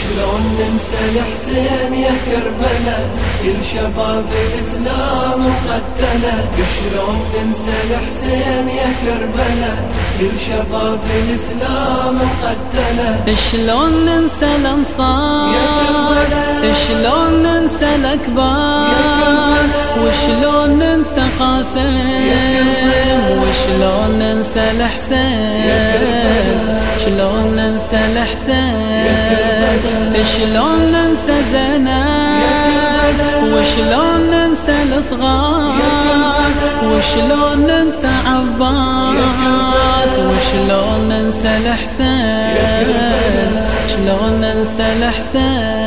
شلون ننسى الحسين يا كربلاء كل شباب الإسلام مقتلة شلون ننسى الحسين يا كربلاء كل شباب الإسلام مقتلة شلون ننسى الأنصار يا كربلاء شلون ننسى الأكبار وشلون ننسى قاسم؟ وشلون ننسى الحسين شلون ننسى الحسين شلون ننسى زينب وشلون ننسى الصغار وشلون ننسى عباس؟ وشلون ننسى الحسين شلون ننسى الحسين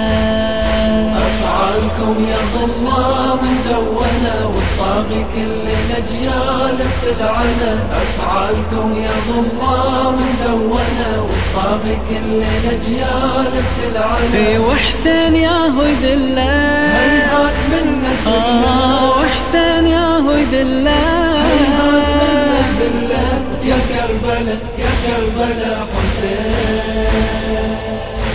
يا ظلام مدونة والطاغي كل الأجيال بتلعنه أفعالكم يا ظلام مدونة والطاغي كل الأجيال بتلعنه اي وحسين يا هو يدله هيهات منك آه وحسين يا هو يدله هيهات منك بالله يا كربلاء يا كربلاء حسين.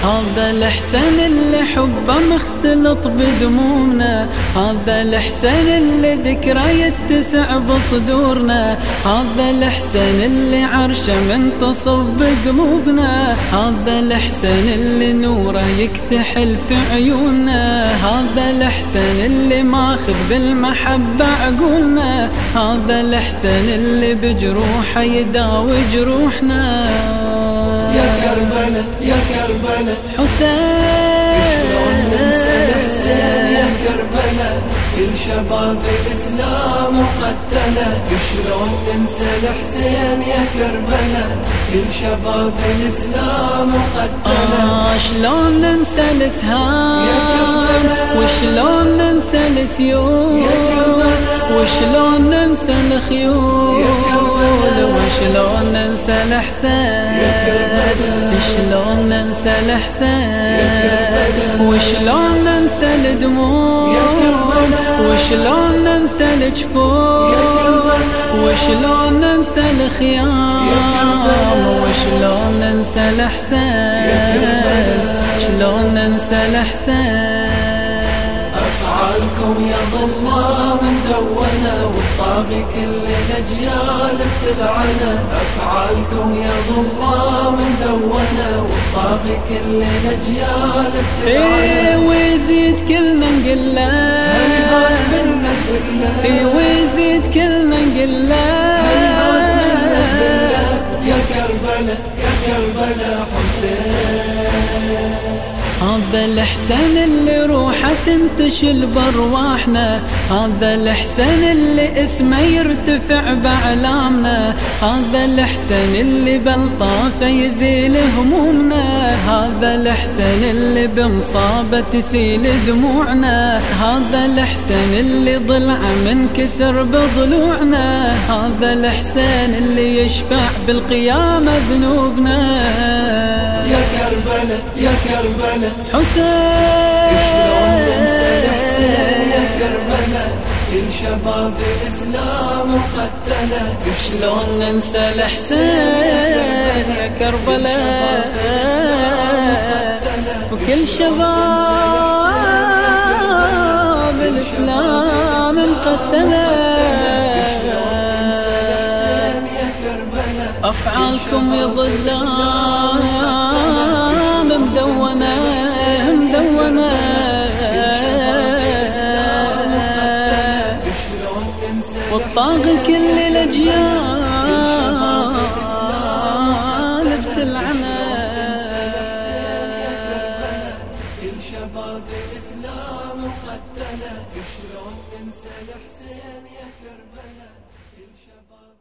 هذا الحسن اللي حبه مختلط بدمومنا هذا الحسن اللي ذكره يتسع بصدورنا هذا الحسن اللي عرشه منتصف بقلوبنا. هذا الحسن اللي نوره يكتحل في عيوننا. هذا الحسن اللي ماخذ بالمحبة عقولنا. هذا الحسن اللي بجروحه يداوي جروحنا يا كربلاء يا كربلاء. حسين شلون ننسى الحسين يا كربلاء. كل شباب الإسلام مقتلة. شلون ننسى الحسين يا كربلاء. كل شباب الإسلام مقتلة. آه شلون ننسى الإسهام؟ يا كربلاء. وشلون ننسى السيوف؟ وشلون ننسى الخيول وشلون ننسى كربلاء شلون ننسى كربلاء وشلون ننسى الدموع؟ وشلون ننسى كربلاء وشلون ننسى الخيام؟ وشلون ننسى كربلاء شلون ننسى الحسين أفعالكم يا ظلام مدونة والطاغي كل الأجيال بتلعنه أفعالكم يا ظلام مدونة والطاغي كل الأجيال بتلعنه إيه ويزيد كلنا نقول له هيهات منك بالله إيه ويزيد كلنا نقول هيهات منك له بالله يا كربلاء يا كربلاء حسين. هذا الحسن اللي روحه تنتشل بارواحنا. هذا الحسن اللي اسمه يرتفع بأعلامنا. هذا الحسن اللي بلطافه يزيل همومنا. هذا الحسن اللي بمصابة تسيل دموعنا. هذا الحسن اللي ضلعه منكسر بضلوعنا. هذا الحسن اللي يشفع بالقيامة ذنوبنا يا كربلاء يا كربلاء. حسين! ننسى الحسين يا كربلاء كل شباب الإسلام مقتلة شلون ننسى الحسين يا كربلاء وكل شباب الإسلام مقتلة أفعالكم يظلام والطاغي كل الأجيال بتلعنه كل شباب الإسلام مقتلة شلون ننسى الحسين يا كربلاء كل شباب